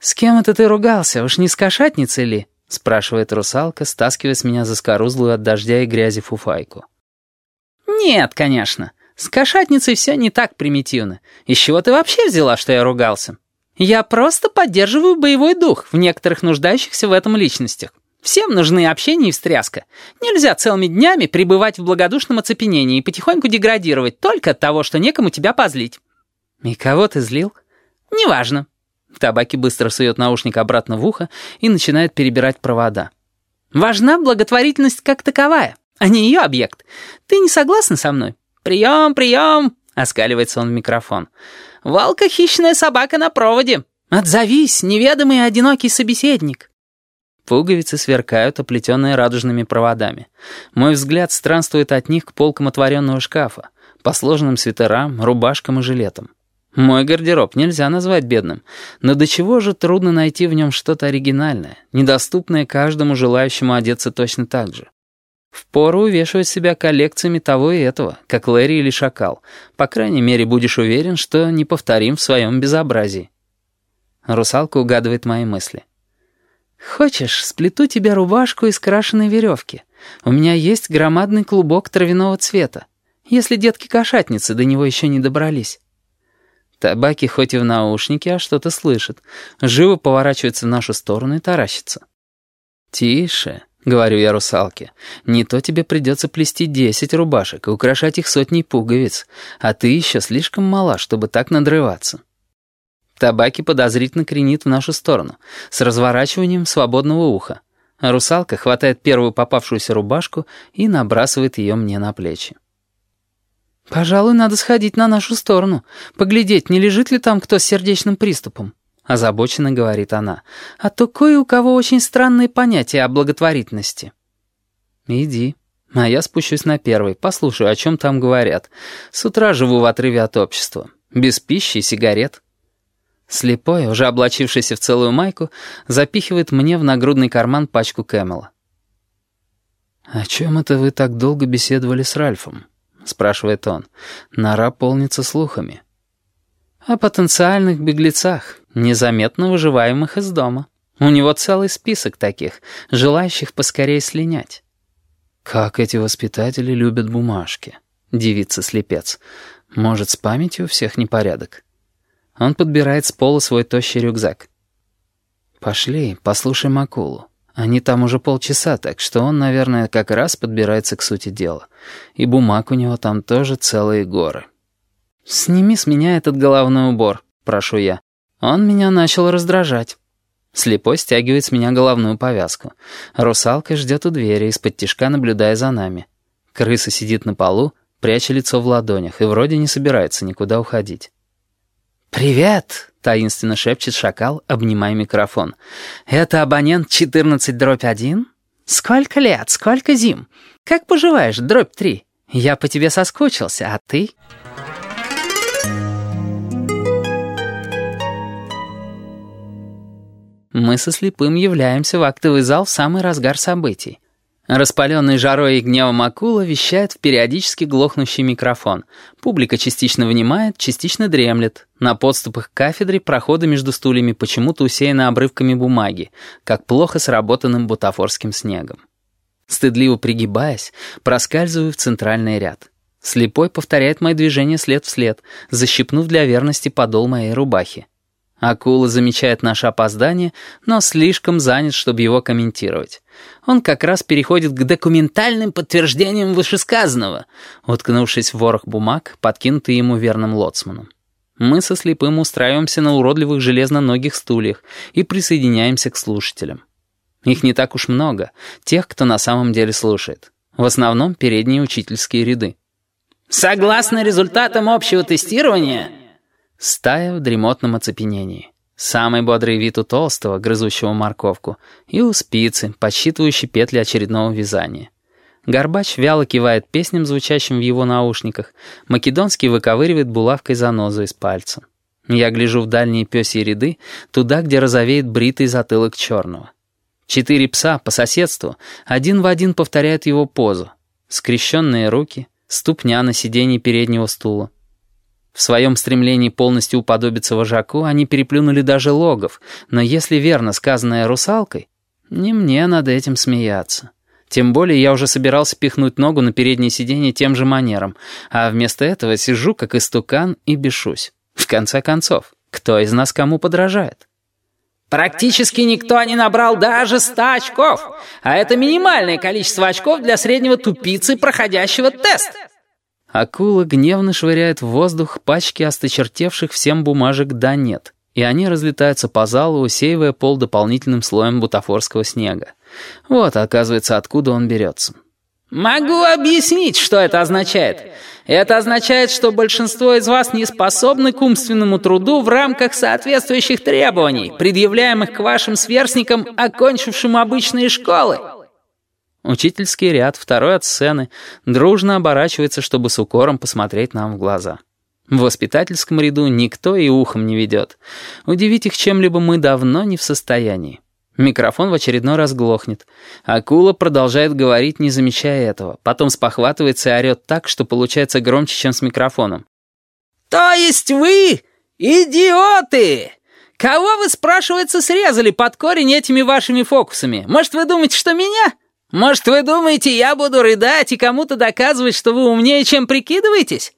«С кем это ты ругался? Уж не с кошатницей ли?» — спрашивает русалка, стаскивая с меня заскорузлую от дождя и грязи фуфайку. «Нет, конечно. С кошатницей все не так примитивно. Из чего ты вообще взяла, что я ругался? Я просто поддерживаю боевой дух в некоторых нуждающихся в этом личностях. Всем нужны общение и встряска. Нельзя целыми днями пребывать в благодушном оцепенении и потихоньку деградировать только от того, что некому тебя позлить». «И кого ты злил?» «Неважно. Табаки быстро сует наушник обратно в ухо и начинает перебирать провода. «Важна благотворительность как таковая, а не ее объект. Ты не согласна со мной?» «Прием, прием!» — оскаливается он в микрофон. «Валка — хищная собака на проводе. Отзовись, неведомый одинокий собеседник». Пуговицы сверкают, оплетенные радужными проводами. Мой взгляд странствует от них к полкам отворенного шкафа, по сложенным свитерам, рубашкам и жилетам. Мой гардероб нельзя назвать бедным, но до чего же трудно найти в нем что-то оригинальное, недоступное каждому желающему одеться точно так же. Впору увешивать себя коллекциями того и этого, как Лэри или Шакал. По крайней мере, будешь уверен, что не повторим в своем безобразии. Русалка угадывает мои мысли. «Хочешь, сплету тебе рубашку из крашеной веревки? У меня есть громадный клубок травяного цвета, если детки-кошатницы до него еще не добрались». Табаки хоть и в наушнике, а что-то слышит. Живо поворачивается в нашу сторону и таращится. «Тише», — говорю я русалке. «Не то тебе придется плести десять рубашек и украшать их сотней пуговиц, а ты еще слишком мала, чтобы так надрываться». Табаки подозрительно кренит в нашу сторону, с разворачиванием свободного уха. Русалка хватает первую попавшуюся рубашку и набрасывает ее мне на плечи. «Пожалуй, надо сходить на нашу сторону, поглядеть, не лежит ли там кто с сердечным приступом», — озабоченно говорит она. «А то кое у кого очень странные понятия о благотворительности». «Иди, а я спущусь на первый, послушаю, о чем там говорят. С утра живу в отрыве от общества, без пищи и сигарет». Слепой, уже облачившийся в целую майку, запихивает мне в нагрудный карман пачку Кэмела. «О чем это вы так долго беседовали с Ральфом?» — спрашивает он. «Нора полнится слухами». «О потенциальных беглецах, незаметно выживаемых из дома. У него целый список таких, желающих поскорее слинять». «Как эти воспитатели любят бумажки», — девица слепец. «Может, с памятью у всех непорядок?» Он подбирает с пола свой тощий рюкзак. «Пошли, послушай Макулу. Они там уже полчаса, так что он, наверное, как раз подбирается к сути дела. И бумаг у него там тоже целые горы. «Сними с меня этот головной убор», — прошу я. Он меня начал раздражать. Слепой стягивает с меня головную повязку. Русалка ждет у двери, из-под тишка наблюдая за нами. Крыса сидит на полу, пряча лицо в ладонях, и вроде не собирается никуда уходить. «Привет!» — таинственно шепчет шакал, обнимая микрофон. «Это абонент 14 дробь 1? Сколько лет, сколько зим? Как поживаешь, дробь 3? Я по тебе соскучился, а ты?» Мы со слепым являемся в актовый зал в самый разгар событий. Распаленный жарой и гневом акула вещает в периодически глохнущий микрофон. Публика частично внимает, частично дремлет. На подступах к кафедре проходы между стульями почему-то усеяны обрывками бумаги, как плохо сработанным бутафорским снегом. Стыдливо пригибаясь, проскальзываю в центральный ряд. Слепой повторяет мои движения след в след, защипнув для верности подол моей рубахи. Акула замечает наше опоздание, но слишком занят, чтобы его комментировать. Он как раз переходит к документальным подтверждениям вышесказанного, уткнувшись в ворох бумаг, подкинутый ему верным лоцманом. Мы со слепым устраиваемся на уродливых железноногих стульях и присоединяемся к слушателям. Их не так уж много, тех, кто на самом деле слушает. В основном передние учительские ряды. «Согласно результатам общего тестирования...» Стая в дремотном оцепенении. Самый бодрый вид у толстого, грызущего морковку, и у спицы, подсчитывающей петли очередного вязания. Горбач вяло кивает песням, звучащим в его наушниках. Македонский выковыривает булавкой занозу из пальца. Я гляжу в дальние пёсьи ряды, туда, где розовеет бритый затылок черного. Четыре пса по соседству один в один повторяют его позу. Скрещенные руки, ступня на сиденье переднего стула. В своем стремлении полностью уподобиться вожаку они переплюнули даже логов, но если верно сказанное русалкой, не мне над этим смеяться. Тем более я уже собирался пихнуть ногу на переднее сиденье тем же манером, а вместо этого сижу как истукан и бешусь. В конце концов, кто из нас кому подражает? Практически никто не набрал даже 100 очков, а это минимальное количество очков для среднего тупицы, проходящего тест. Акула гневно швыряет в воздух пачки осточертевших всем бумажек «да нет», и они разлетаются по залу, усеивая пол дополнительным слоем бутафорского снега. Вот, оказывается, откуда он берется. «Могу объяснить, что это означает. Это означает, что большинство из вас не способны к умственному труду в рамках соответствующих требований, предъявляемых к вашим сверстникам, окончившим обычные школы». Учительский ряд, второй от сцены, дружно оборачивается, чтобы с укором посмотреть нам в глаза. В воспитательском ряду никто и ухом не ведет. Удивить их чем-либо мы давно не в состоянии. Микрофон в очередной раз глохнет. Акула продолжает говорить, не замечая этого. Потом спохватывается и орет так, что получается громче, чем с микрофоном. «То есть вы идиоты? Кого вы, спрашивается, срезали под корень этими вашими фокусами? Может, вы думаете, что меня?» Может, вы думаете, я буду рыдать и кому-то доказывать, что вы умнее, чем прикидываетесь?